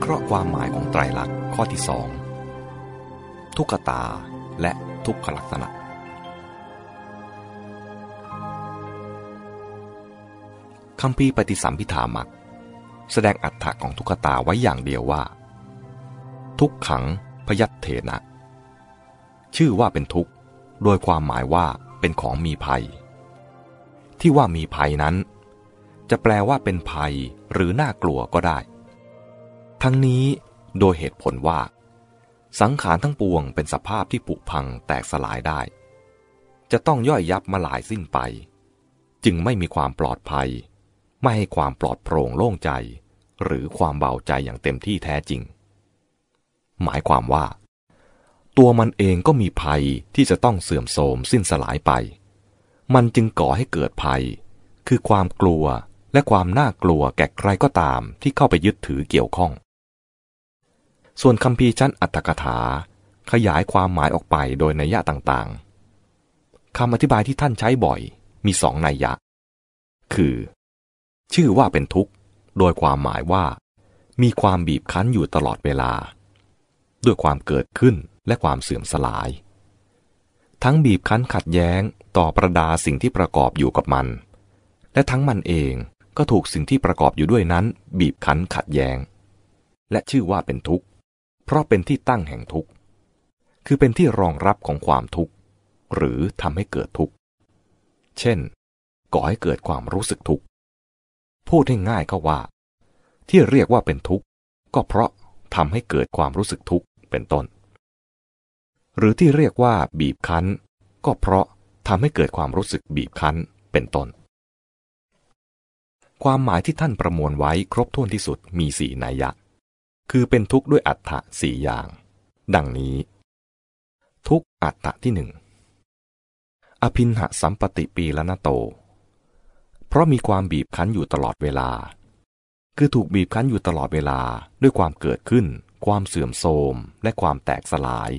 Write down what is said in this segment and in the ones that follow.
เคราะห์ความหมายของไตรลักษณ์ข้อที่สองทุกขตาและทุกขลักษณะ คำพีปฏิสัมพิธามักแสดงอัตถะของทุกขตาไว้อย่างเดียวว่า ทุกขังพยัตเถนะ ชื่อว่าเป็นทุกข์ โดยความหมายว่าเป็นของมีภัย ที่ว่ามีภัยนั้น จะแปลว่าเป็นภัยหรือน่ากลัวก็ได้ ทั้งนี้โดยเหตุผลว่า สังขารทั้งปวงเป็นสภาพที่ผุพังแตกสลายได้ จะต้องย่อยยับมาหลายสิ้นไป จึงไม่มีความปลอดภัย ไม่ให้ความปลอดโปร่งโล่งใจ หรือความเบาใจอย่างเต็มที่แท้จริง หมายความว่า ตัวมันเองก็มีภัยที่จะต้องเสื่อมโทรมสิ้นสลายไป มันจึงก่อให้เกิดภัย คือความกลัวและความน่ากลัวแก่ใครก็ตามที่เข้าไปยึดถือเกี่ยวข้อง ส่วนคำพีชั้นอัตถกถา ขยายความหมายออกไปโดยนัยยะต่างๆคำอธิบายที่ท่านใช้บ่อยมีสองนัยยะ คือ ชื่อว่าเป็นทุกข์ โดยความหมายว่า มีความบีบคั้นอยู่ตลอดเวลา ด้วยความเกิดขึ้นและความเสื่อมสลาย ทั้งบีบคั้นขัดแย้งต่อประดาสิ่งที่ประกอบอยู่กับมัน และทั้งมันเองก็ถูกสิ่งที่ประกอบอยู่ด้วยนั้น บีบคั้นขัดแย้ง และชื่อว่าเป็นทุกข์ เพราะเป็นที่ตั้งแห่งทุกข์ คือเป็นที่รองรับของความทุกข์ หรือทำให้เกิดทุกข์ เช่น ก่อให้เกิดความรู้สึกทุกข์ พูดให้ง่ายก็ว่า ที่เรียกว่าเป็นทุกข์ ก็เพราะทำให้เกิดความรู้สึกทุกข์เป็นต้น หรือที่เรียกว่าบีบคั้น ก็เพราะทำให้เกิดความรู้สึกบีบคั้นเป็นต้น ความหมายที่ท่านประมวลไว้ครบถ้วนที่สุดมีสี่นัยยะ คือเป็นทุกข์ด้วยอัตถะสี่อย่าง ดังนี้ ทุกอัตถะที่หนึ่งอภินหสัมปติปีละนโต เพราะมีความบีบคั้นอยู่ตลอดเวลา คือถูกบีบคั้นอยู่ตลอดเวลาด้วยความเกิดขึ้น ความเสื่อมโทรม และความแตกสลาย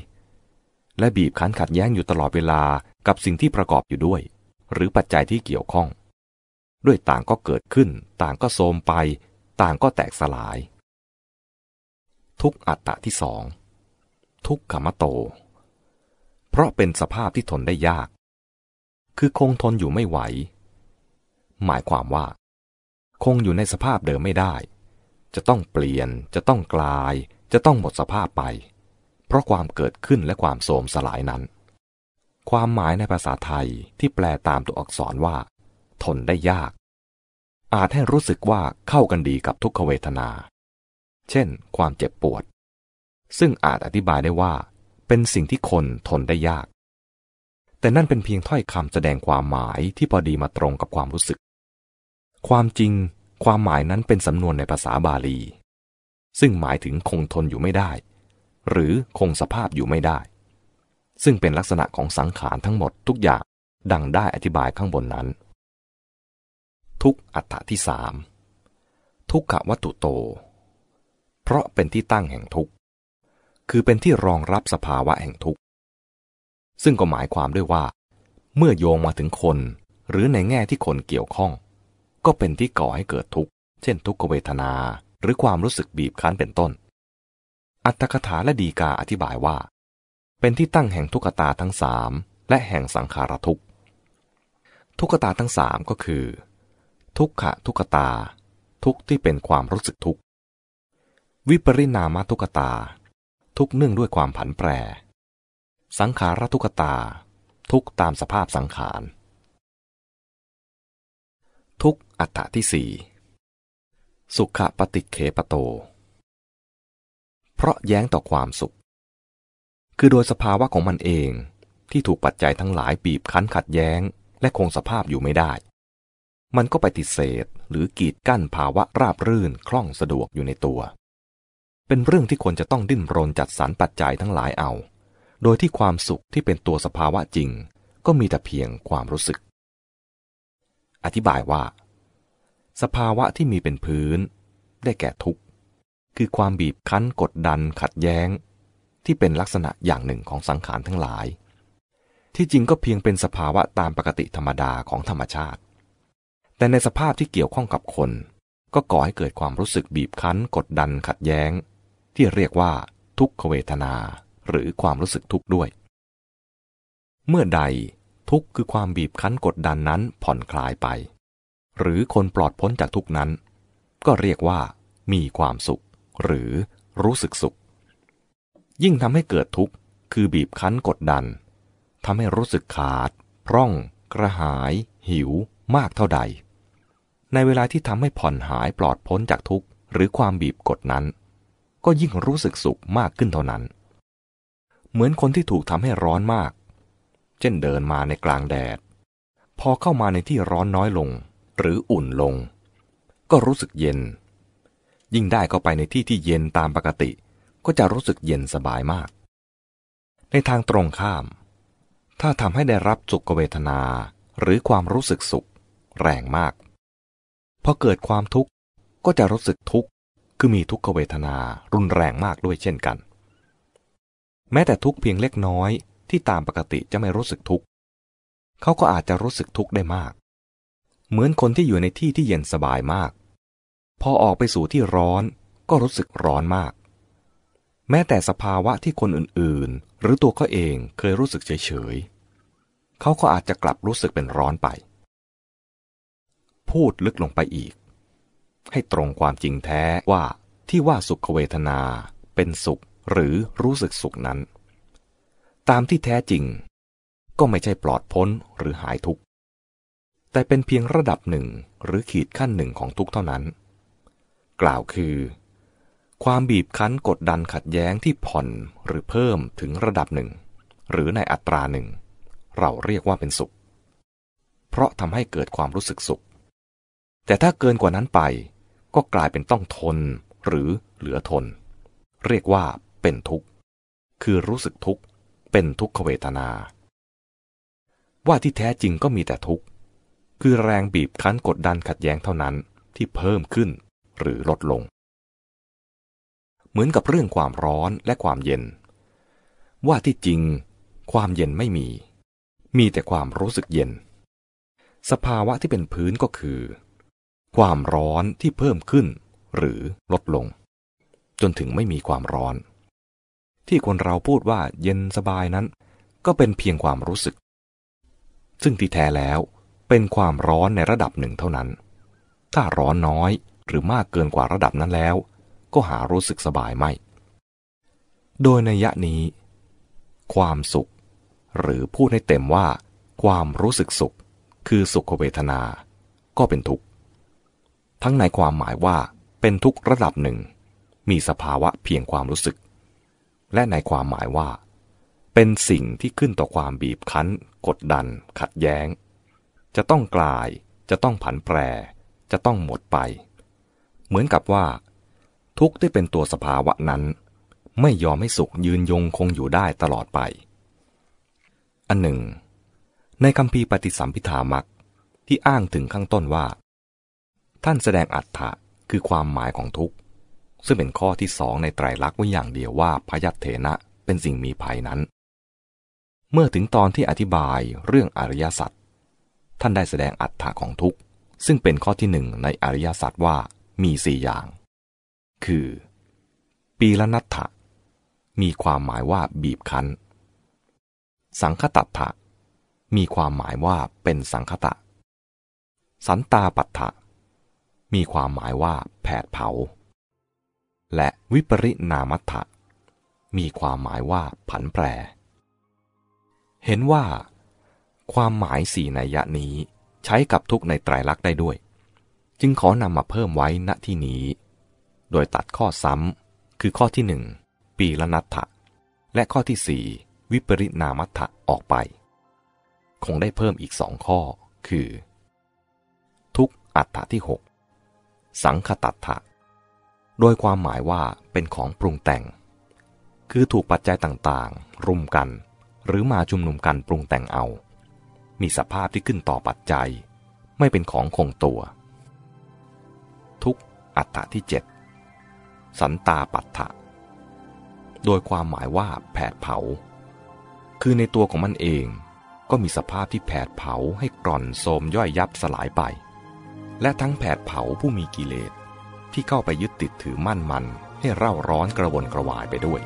และบีบคั้นขัดแย้งอยู่ตลอดเวลากับสิ่งที่ประกอบอยู่ด้วย หรือปัจจัยที่เกี่ยวข้อง ด้วยต่างก็เกิดขึ้น ต่างก็โทรมไป ต่างก็แตกสลาย ทุกอัตตะที่สอง ทุกขมโต เพราะเป็นสภาพที่ทนได้ยาก คือคงทนอยู่ไม่ไหว หมายความว่า คงอยู่ในสภาพเดิมไม่ได้ จะต้องเปลี่ยน จะต้องกลาย จะต้องหมดสภาพไป เพราะความเกิดขึ้นและความโทมสลายนั้น ความหมายในภาษาไทยที่แปลตามตัวอักษรว่า ทนได้ยากอาจให้รู้สึกว่าเข้ากันดีกับทุกขเวทนา เช่น ความเจ็บปวด ซึ่งอาจอธิบายได้ว่า เป็นสิ่งที่คนทนได้ยาก แต่นั่นเป็นเพียงถ้อยคำแสดงความหมายที่พอดีมาตรงกับความรู้สึก ความจริง ความหมายนั้นเป็นสำนวนในภาษาบาลี ซึ่งหมายถึงคงทนอยู่ไม่ได้ หรือคงสภาพอยู่ไม่ได้ ซึ่งเป็นลักษณะของสังขารทั้งหมดทุกอย่างดังได้อธิบายข้างบนนั้น ทุกอัตถะที่สามทุกขวัตถุโต ราะเป็นที่ตั้งแห่งทุกข์ คือเป็นที่รองรับสภาวะแห่งทุกข์ ซึ่งก็หมายความด้วยว่า เมื่อโยงมาถึงคน หรือในแง่ที่คนเกี่ยวข้อง ก็เป็นที่ก่อให้เกิดทุกข์ เช่น ทุกขเวทนา หรือความรู้สึกบีบคั้นเป็นต้น อัตถกถาและดีกาอธิบายว่า เป็นที่ตั้งแห่งทุกขตาทั้งสามและแห่งสังขารทุกข์ ทุกขตาทั้งสามก็คือ ทุกขะทุกขตา ทุกที่เป็นความรู้สึกทุกข์ วิปริณามทุกขตา ทุกเนื่องด้วยความผันแปร สังขารทุกขตา ทุกตามสภาพสังขาร ทุกอัตถะที่สี่สุขปฏิเขปโต เพราะแย้งต่อความสุข คือโดยสภาวะของมันเองที่ถูกปัจจัยทั้งหลายบีบคั้นขัดแย้ง และคงสภาพอยู่ไม่ได้ มันก็ไปติดเศษหรือกีดกั้นภาวะราบรื่นคล่องสะดวกอยู่ในตัว เป็นเรื่องที่ควรจะต้องดิ้นรนจัดสรรปัจจัยทั้งหลายเอา โดยที่ความสุขที่เป็นตัวสภาวะจริง ก็มีแต่เพียงความรู้สึก อธิบายว่า สภาวะที่มีเป็นพื้น ได้แก่ทุกข์ คือความบีบคั้นกดดันขัดแย้ง ที่เป็นลักษณะอย่างหนึ่งของสังขารทั้งหลาย ที่จริงก็เพียงเป็นสภาวะตามปกติธรรมดาของธรรมชาติ แต่ในสภาพที่เกี่ยวข้องกับคน ก็ก่อให้เกิดความรู้สึกบีบคั้น กดดันขัดแย้ง ที่เรียกว่าทุกขเวทนา หรือความรู้สึกทุกข์ด้วย เมื่อใดทุกข์คือความบีบคั้นกดดันนั้นผ่อนคลายไป หรือคนปลอดพ้นจากทุกนั้น ก็เรียกว่า มีความสุข หรือรู้สึกสุข ยิ่งทำให้เกิดทุกข์คือบีบคั้นกดดันทำให้รู้สึกขาด พร่อง กระหาย หิว มากเท่าใด ในเวลาที่ทำให้ผ่อนหายปลอดพ้นจากทุกข์หรือความบีบกดนั้น ก็ยิ่งรู้สึกสุขมากขึ้นเท่านั้น เหมือนคนที่ถูกทำให้ร้อนมาก เช่นเดินมาในกลางแดด พอเข้ามาในที่ร้อนน้อยลง หรืออุ่นลง ก็รู้สึกเย็น ยิ่งได้เข้าไปในที่ที่เย็นตามปกติ ก็จะรู้สึกเย็นสบายมาก ในทางตรงข้าม ถ้าทำให้ได้รับสุขเวทนาหรือความรู้สึกสุข แรงมากพอเกิดความทุกข์ก็จะรู้สึกทุกข์ คือมีทุกขเวทนารุนแรงมากด้วยเช่นกัน แม้แต่ทุกเพียงเล็กน้อยที่ตามปกติจะไม่รู้สึกทุกข์เขาก็อาจจะรู้สึกทุกข์ได้มาก เหมือนคนที่อยู่ในที่ที่เย็นสบายมาก พอออกไปสู่ที่ร้อนก็รู้สึกร้อนมาก แม้แต่สภาวะที่คนอื่นๆ หรือตัวเขาเองเคยรู้สึกเฉยเขาก็อาจจะกลับรู้สึกเป็นร้อนไป พูดลึกลงไปอีก ให้ตรงความจริงแท้ว่าที่ว่าสุขเวทนาเป็นสุขหรือรู้สึกสุขนั้น ตามที่แท้จริง ก็ไม่ใช่ปลอดพ้นหรือหายทุกข์ แต่เป็นเพียงระดับหนึ่งหรือขีดขั้นหนึ่งของทุกเท่านั้น กล่าวคือ ความบีบคั้นกดดันขัดแย้งที่ผ่อนหรือเพิ่มถึงระดับหนึ่ง หรือในอัตราหนึ่ง เราเรียกว่าเป็นสุข เพราะทำให้เกิดความรู้สึกสุข แต่ถ้าเกินกว่านั้นไป ก็กลายเป็นต้องทนหรือเหลือทน เรียกว่าเป็นทุกข์ คือรู้สึกทุกข์เป็นทุกขเวทนา ว่าที่แท้จริงก็มีแต่ทุกข์ คือแรงบีบคั้นกดดันขัดแย้งเท่านั้นที่เพิ่มขึ้นหรือลดลง เหมือนกับเรื่องความร้อนและความเย็น ว่าที่จริง ความเย็นไม่มี มีแต่ความรู้สึกเย็น สภาวะที่เป็นพื้นก็คือ ความร้อนที่เพิ่มขึ้น หรือลดลง จนถึงไม่มีความร้อน ที่คนเราพูดว่าเย็นสบายนั้น ก็เป็นเพียงความรู้สึก ซึ่งที่แท้แล้วเป็นความร้อนในระดับหนึ่งเท่านั้น ถ้าร้อนน้อยหรือมากเกินกว่าระดับนั้นแล้ว ก็หารู้สึกสบายไม่ โดยในยะนี้ ความสุข หรือพูดให้เต็มว่า ความรู้สึกสุข คือสุขเวทนา ก็เป็นทุกข์ ทั้งในความหมายว่าเป็นทุกระดับหนึ่ง มีสภาวะเพียงความรู้สึก และในความหมายว่า เป็นสิ่งที่ขึ้นต่อความบีบคั้น กดดัน ขัดแย้ง จะต้องกลาย จะต้องผันแปร จะต้องหมดไป เหมือนกับว่า ทุกที่เป็นตัวสภาวะนั้น ไม่ยอมให้สุขยืนยงคงอยู่ได้ตลอดไป อันหนึ่ง ในคำพีปฏิสัมพิธามักที่อ้างถึงข้างต้นว่า ท่านแสดงอัตถะคือความหมายของทุกข์ ซึ่งเป็นข้อที่สองในไตรลักษณ์ไว้อย่างเดียวว่าพยัตเถนะเป็นสิ่งมีภัยนั้น เมื่อถึงตอนที่อธิบายเรื่องอริยสัจท่านได้แสดงอัตถะของทุกข์ ซึ่งเป็นข้อที่หนึ่งในอริยสัจว่ามีสี่อย่าง คือ ปีละนัตถะมีความหมายว่าบีบคั้น สังคตัถะมีความหมายว่าเป็นสังคตะ สันตาปัฏฐะ มีความหมายว่าแผดเผา และวิปริณามัฏฐะมีความหมายว่าผันแปร เห็นว่า ความหมายสี่นัยะนี้ใช้กับทุกในไตรลักษณ์ได้ด้วย จึงขอนำมาเพิ่มไว้ณที่นี้ โดยตัดข้อซ้ำคือข้อที่หนึ่งปีละนัตถะและข้อที่สี่วิปริณามัฏฐะออกไป คงได้เพิ่มอีกสองข้อคือ ทุกอัตถะที่หก สังคตัตถะ โดยความหมายว่าเป็นของปรุงแต่ง คือถูกปัจจัยต่างๆ รุมกัน หรือมาชุมนุมกันปรุงแต่งเอา มีสภาพที่ขึ้นต่อปัจจัย ไม่เป็นของคงตัว ทุกอัตถะที่เจ็ดสันตาปัฏฐะโดยความหมายว่าแผดเผา คือในตัวของมันเองก็มีสภาพที่แผดเผาให้กร่อนโทมย่อยยับสลายไป และทั้งแผดเผาผู้มีกิเลสที่เข้าไปยึดติดถือมั่นมันให้เร่าร้อนกระวนกระวายไปด้วย